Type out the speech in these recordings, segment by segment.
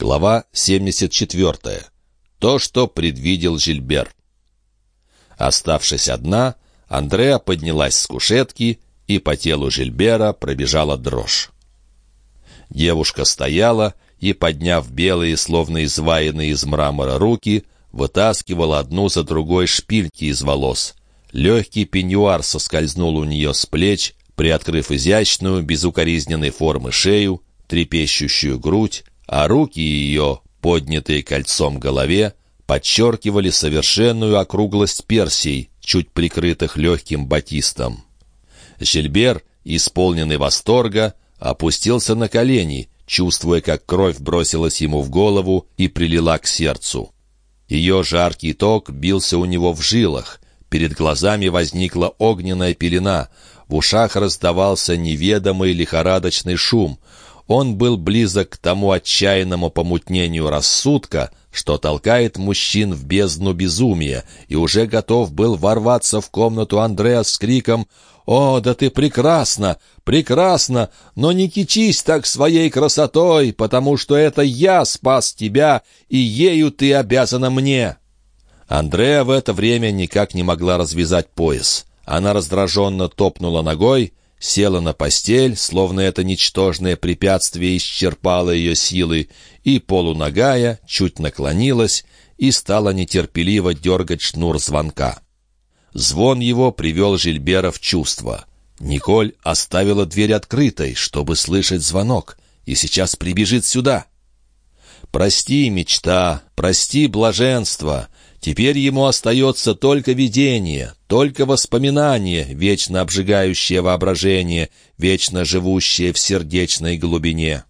Глава 74. То, что предвидел Жильбер. Оставшись одна, Андреа поднялась с кушетки, и по телу Жильбера пробежала дрожь. Девушка стояла и, подняв белые, словно изваянные из мрамора руки, вытаскивала одну за другой шпильки из волос. Легкий пеньюар соскользнул у нее с плеч, приоткрыв изящную, безукоризненной формы шею, трепещущую грудь, а руки ее, поднятые кольцом голове, подчеркивали совершенную округлость персий, чуть прикрытых легким батистом. Жильбер, исполненный восторга, опустился на колени, чувствуя, как кровь бросилась ему в голову и прилила к сердцу. Ее жаркий ток бился у него в жилах, перед глазами возникла огненная пелена, в ушах раздавался неведомый лихорадочный шум — он был близок к тому отчаянному помутнению рассудка, что толкает мужчин в бездну безумия, и уже готов был ворваться в комнату Андреа с криком «О, да ты прекрасна! Прекрасна! Но не кичись так своей красотой, потому что это я спас тебя, и ею ты обязана мне!» Андреа в это время никак не могла развязать пояс. Она раздраженно топнула ногой, села на постель, словно это ничтожное препятствие исчерпало ее силы, и, полуногая, чуть наклонилась и стала нетерпеливо дергать шнур звонка. Звон его привел Жильбера в чувство. Николь оставила дверь открытой, чтобы слышать звонок, и сейчас прибежит сюда. «Прости, мечта, прости, блаженство!» Теперь ему остается только видение, только воспоминание, вечно обжигающее воображение, вечно живущее в сердечной глубине.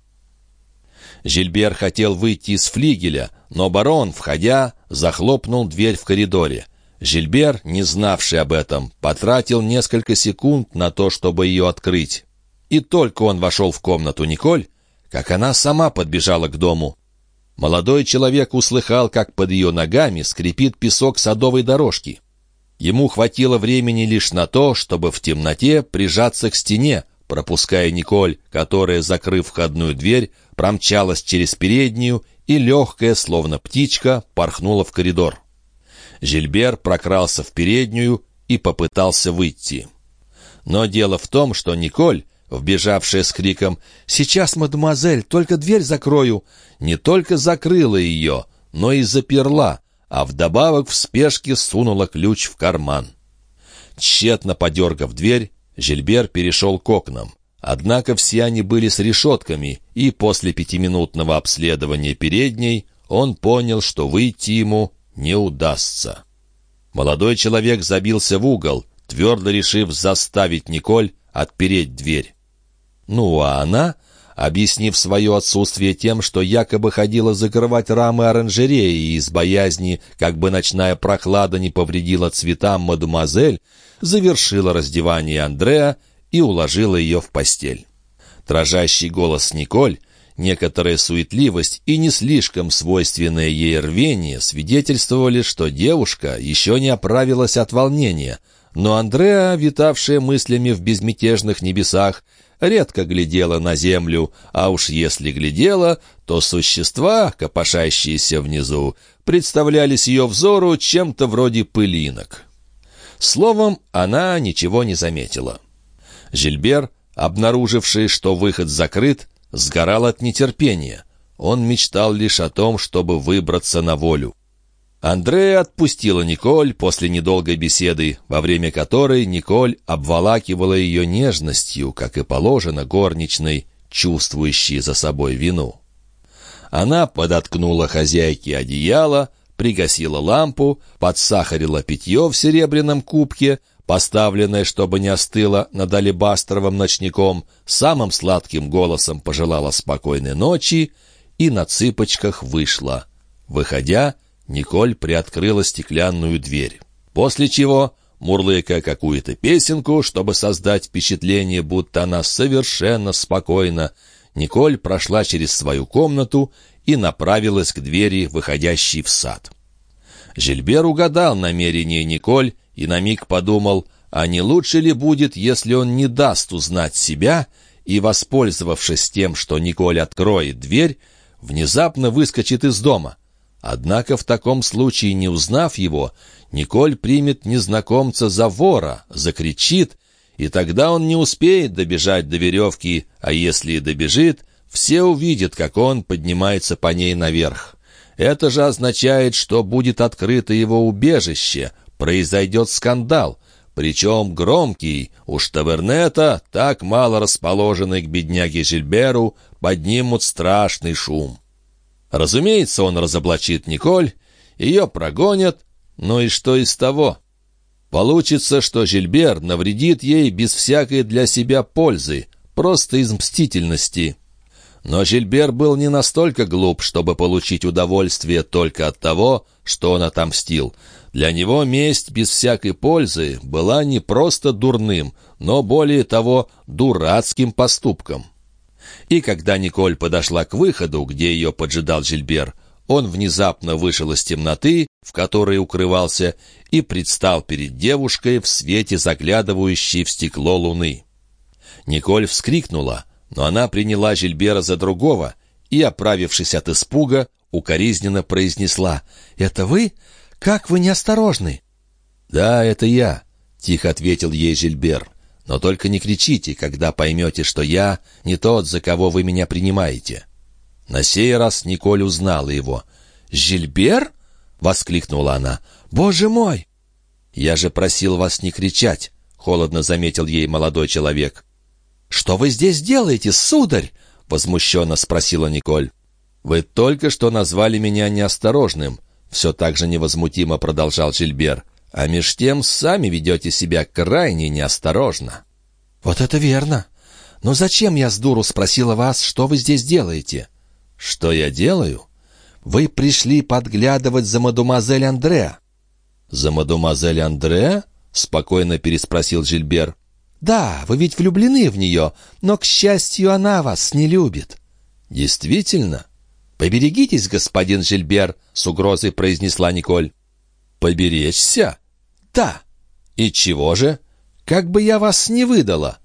Жильбер хотел выйти из флигеля, но барон, входя, захлопнул дверь в коридоре. Жильбер, не знавший об этом, потратил несколько секунд на то, чтобы ее открыть. И только он вошел в комнату Николь, как она сама подбежала к дому. Молодой человек услыхал, как под ее ногами скрипит песок садовой дорожки. Ему хватило времени лишь на то, чтобы в темноте прижаться к стене, пропуская Николь, которая, закрыв входную дверь, промчалась через переднюю и легкая, словно птичка, порхнула в коридор. Жильбер прокрался в переднюю и попытался выйти. Но дело в том, что Николь, вбежавшая с криком «Сейчас, мадемуазель, только дверь закрою!» не только закрыла ее, но и заперла, а вдобавок в спешке сунула ключ в карман. Тщетно подергав дверь, Жильбер перешел к окнам. Однако все они были с решетками, и после пятиминутного обследования передней он понял, что выйти ему не удастся. Молодой человек забился в угол, твердо решив заставить Николь отпереть дверь. Ну а она, объяснив свое отсутствие тем, что якобы ходила закрывать рамы оранжереи из боязни, как бы ночная прохлада не повредила цветам мадемуазель, завершила раздевание Андреа и уложила ее в постель. Дрожащий голос Николь, некоторая суетливость и не слишком свойственное ей рвение свидетельствовали, что девушка еще не оправилась от волнения, но Андреа, витавшая мыслями в безмятежных небесах, редко глядела на землю, а уж если глядела, то существа, копошащиеся внизу, представлялись ее взору чем-то вроде пылинок. Словом, она ничего не заметила. Жильбер, обнаруживший, что выход закрыт, сгорал от нетерпения. Он мечтал лишь о том, чтобы выбраться на волю. Андрея отпустила Николь после недолгой беседы, во время которой Николь обволакивала ее нежностью, как и положено горничной, чувствующей за собой вину. Она подоткнула хозяйке одеяло, пригасила лампу, подсахарила питье в серебряном кубке, поставленное, чтобы не остыло над алебастровым ночником, самым сладким голосом пожелала спокойной ночи и на цыпочках вышла. Выходя, Николь приоткрыла стеклянную дверь. После чего, мурлыкая какую-то песенку, чтобы создать впечатление, будто она совершенно спокойна, Николь прошла через свою комнату и направилась к двери, выходящей в сад. Жильбер угадал намерение Николь и на миг подумал, а не лучше ли будет, если он не даст узнать себя и, воспользовавшись тем, что Николь откроет дверь, внезапно выскочит из дома. Однако в таком случае, не узнав его, Николь примет незнакомца за вора, закричит, и тогда он не успеет добежать до веревки, а если и добежит, все увидят, как он поднимается по ней наверх. Это же означает, что будет открыто его убежище, произойдет скандал, причем громкий, уж тавернета, так мало расположенный к бедняге Жильберу, поднимут страшный шум. Разумеется, он разоблачит Николь, ее прогонят, но и что из того? Получится, что Жильбер навредит ей без всякой для себя пользы, просто из мстительности. Но Жильбер был не настолько глуп, чтобы получить удовольствие только от того, что он отомстил. Для него месть без всякой пользы была не просто дурным, но, более того, дурацким поступком. И когда Николь подошла к выходу, где ее поджидал Жильбер, он внезапно вышел из темноты, в которой укрывался, и предстал перед девушкой в свете заглядывающей в стекло луны. Николь вскрикнула, но она приняла Жильбера за другого и, оправившись от испуга, укоризненно произнесла «Это вы? Как вы неосторожны!» «Да, это я», — тихо ответил ей Жильбер. «Но только не кричите, когда поймете, что я не тот, за кого вы меня принимаете». На сей раз Николь узнала его. «Жильбер?» — воскликнула она. «Боже мой!» «Я же просил вас не кричать», — холодно заметил ей молодой человек. «Что вы здесь делаете, сударь?» — возмущенно спросила Николь. «Вы только что назвали меня неосторожным», — все так же невозмутимо продолжал Жильбер. «А меж тем сами ведете себя крайне неосторожно». «Вот это верно. Но зачем я с дуру спросила вас, что вы здесь делаете?» «Что я делаю?» «Вы пришли подглядывать за мадемуазель Андре». «За мадемуазель Андре?» — спокойно переспросил Жильбер. «Да, вы ведь влюблены в нее, но, к счастью, она вас не любит». «Действительно?» «Поберегитесь, господин Жильбер», — с угрозой произнесла Николь. «Поберечься?» «Да». «И чего же? Как бы я вас не выдала?»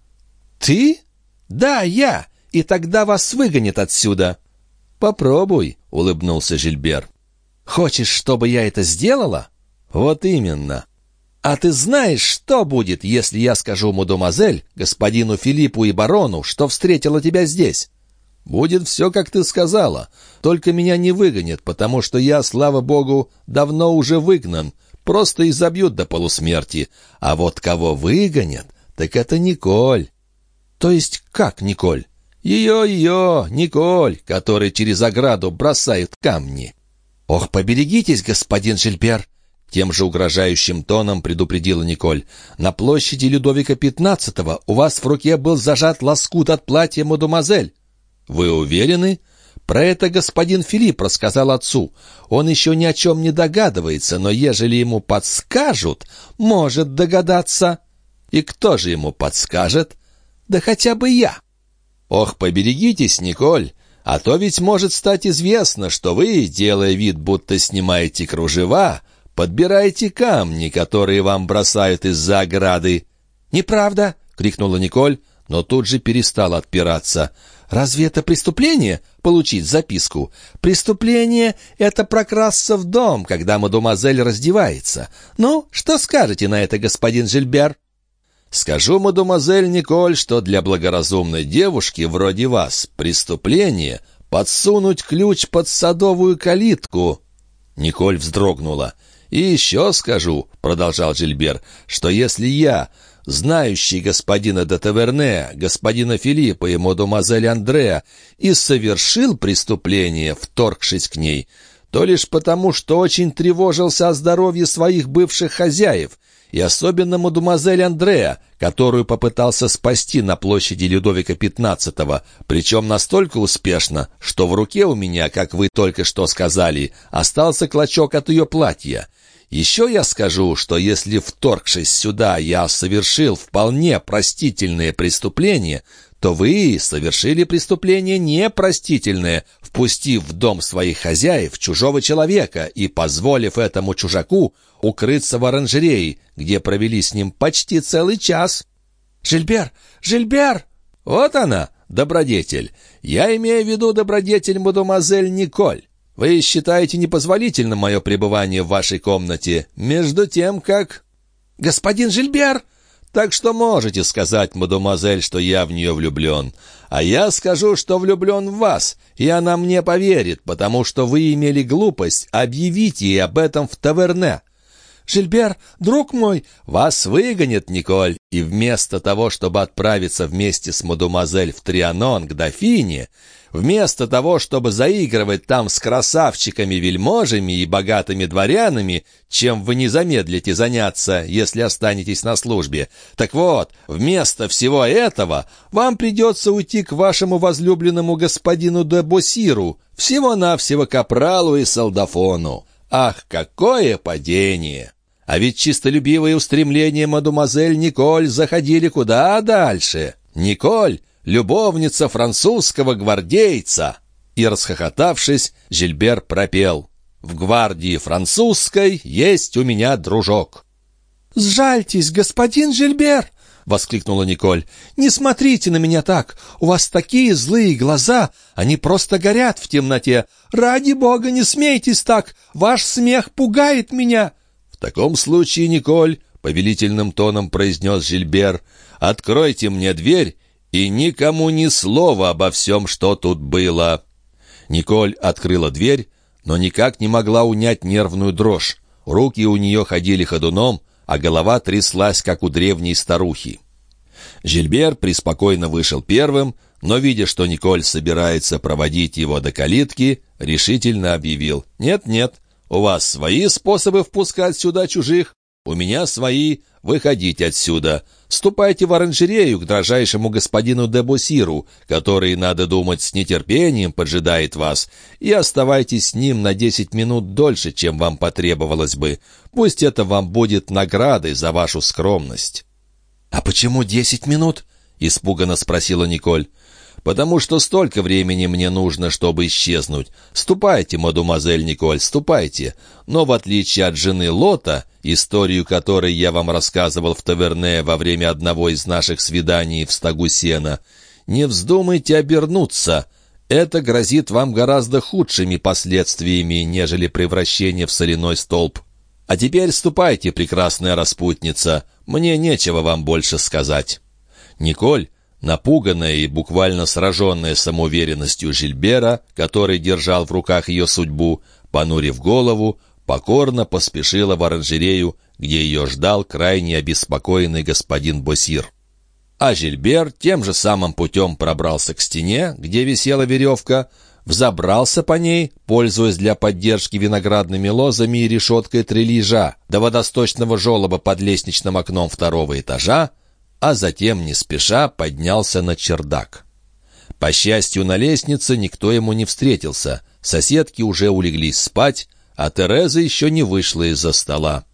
«Ты?» «Да, я, и тогда вас выгонят отсюда». «Попробуй», — улыбнулся Жильбер. «Хочешь, чтобы я это сделала?» «Вот именно». «А ты знаешь, что будет, если я скажу мадемуазель, господину Филиппу и барону, что встретила тебя здесь?» «Будет все, как ты сказала. Только меня не выгонят, потому что я, слава богу, давно уже выгнан. Просто изобьют до полусмерти. А вот кого выгонят, так это Николь». «То есть как Николь?» «Ее-ее, Николь, который через ограду бросает камни». «Ох, поберегитесь, господин Жильбер!» Тем же угрожающим тоном предупредила Николь. «На площади Людовика XV у вас в руке был зажат лоскут от платья мадемуазель». «Вы уверены?» «Про это господин Филипп рассказал отцу. Он еще ни о чем не догадывается, но ежели ему подскажут, может догадаться». «И кто же ему подскажет?» «Да хотя бы я». «Ох, поберегитесь, Николь, а то ведь может стать известно, что вы, делая вид, будто снимаете кружева, подбираете камни, которые вам бросают из-за ограды». «Неправда!» — крикнула Николь, но тут же перестала отпираться. «Разве это преступление — получить записку? Преступление — это прокрасться в дом, когда мадемуазель раздевается. Ну, что скажете на это, господин Жильбер?» «Скажу, мадемуазель Николь, что для благоразумной девушки вроде вас преступление — подсунуть ключ под садовую калитку». Николь вздрогнула. «И еще скажу», — продолжал Жильбер, «что если я, знающий господина де Таверне, господина Филиппа и мадемуазель Андреа, и совершил преступление, вторгшись к ней, то лишь потому, что очень тревожился о здоровье своих бывших хозяев, и особенно мадемуазель Андреа, которую попытался спасти на площади Людовика XV, причем настолько успешно, что в руке у меня, как вы только что сказали, остался клочок от ее платья. Еще я скажу, что если, вторгшись сюда, я совершил вполне простительное преступление, то вы совершили преступление непростительное, впустив в дом своих хозяев чужого человека и позволив этому чужаку укрыться в оранжерее, где провели с ним почти целый час. «Жильбер! Жильбер!» «Вот она! добродетель. Я имею в виду добродетель мадемуазель Николь. Вы считаете непозволительным мое пребывание в вашей комнате, между тем как...» «Господин Жильбер!» «Так что можете сказать, мадемуазель, что я в нее влюблен. А я скажу, что влюблен в вас, и она мне поверит, потому что вы имели глупость объявить ей об этом в таверне. «Жильбер, друг мой, вас выгонят, Николь, и вместо того, чтобы отправиться вместе с мадемуазель в Трианон к дофине, вместо того, чтобы заигрывать там с красавчиками-вельможами и богатыми дворянами, чем вы не замедлите заняться, если останетесь на службе, так вот, вместо всего этого вам придется уйти к вашему возлюбленному господину де Босиру, всего-навсего капралу и солдафону». Ах, какое падение! А ведь чистолюбивые устремления мадемуазель Николь заходили куда дальше. Николь — любовница французского гвардейца. И, расхохотавшись, Жильбер пропел. «В гвардии французской есть у меня дружок». «Сжальтесь, господин Жильбер!» — воскликнула Николь. «Не смотрите на меня так! У вас такие злые глаза! Они просто горят в темноте! Ради бога, не смейтесь так! Ваш смех пугает меня!» «В таком случае, Николь, — повелительным тоном произнес Жильбер, — откройте мне дверь и никому ни слова обо всем, что тут было». Николь открыла дверь, но никак не могла унять нервную дрожь. Руки у нее ходили ходуном, а голова тряслась, как у древней старухи. Жильбер преспокойно вышел первым, но, видя, что Николь собирается проводить его до калитки, решительно объявил «Нет-нет, у вас свои способы впускать сюда чужих, у меня свои, выходите отсюда. Ступайте в оранжерею к дрожайшему господину Дебусиру, который, надо думать, с нетерпением поджидает вас, и оставайтесь с ним на десять минут дольше, чем вам потребовалось бы. Пусть это вам будет наградой за вашу скромность». «А почему десять минут?» — испуганно спросила Николь потому что столько времени мне нужно, чтобы исчезнуть. Ступайте, мадемуазель Николь, ступайте. Но в отличие от жены Лота, историю которой я вам рассказывал в таверне во время одного из наших свиданий в стогу сена, не вздумайте обернуться. Это грозит вам гораздо худшими последствиями, нежели превращение в соляной столб. А теперь ступайте, прекрасная распутница, мне нечего вам больше сказать». Николь, Напуганная и буквально сраженная самоуверенностью Жильбера, который держал в руках ее судьбу, понурив голову, покорно поспешила в оранжерею, где ее ждал крайне обеспокоенный господин Босир. А Жильбер тем же самым путем пробрался к стене, где висела веревка, взобрался по ней, пользуясь для поддержки виноградными лозами и решеткой трелижа до водосточного желоба под лестничным окном второго этажа, а затем не спеша поднялся на чердак. По счастью, на лестнице никто ему не встретился, соседки уже улеглись спать, а Тереза еще не вышла из-за стола.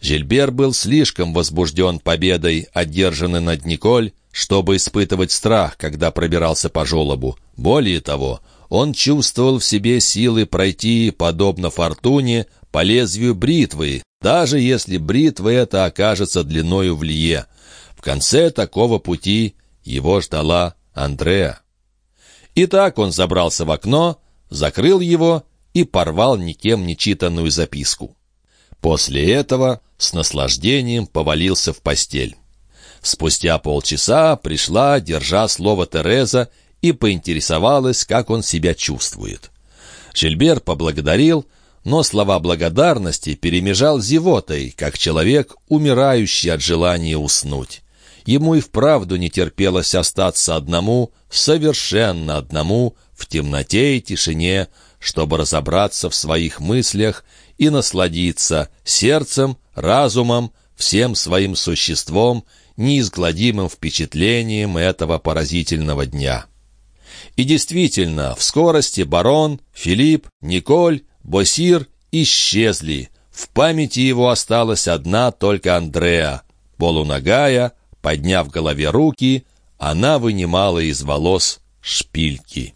Жильбер был слишком возбужден победой, одержанной над Николь, чтобы испытывать страх, когда пробирался по желобу. Более того, он чувствовал в себе силы пройти, подобно фортуне, по лезвию бритвы, даже если бритва эта окажется длиною в лье. В конце такого пути его ждала Андреа. Итак, он забрался в окно, закрыл его и порвал никем не читанную записку. После этого с наслаждением повалился в постель. Спустя полчаса пришла, держа слово Тереза, и поинтересовалась, как он себя чувствует. Жильбер поблагодарил, но слова благодарности перемежал зевотой, как человек, умирающий от желания уснуть. Ему и вправду не терпелось остаться одному, совершенно одному, в темноте и тишине, чтобы разобраться в своих мыслях и насладиться сердцем, разумом, всем своим существом, неизгладимым впечатлением этого поразительного дня. И действительно, в скорости барон, Филипп, Николь, Босир исчезли. В памяти его осталась одна только Андреа, полуногая, Подняв голове руки, она вынимала из волос шпильки.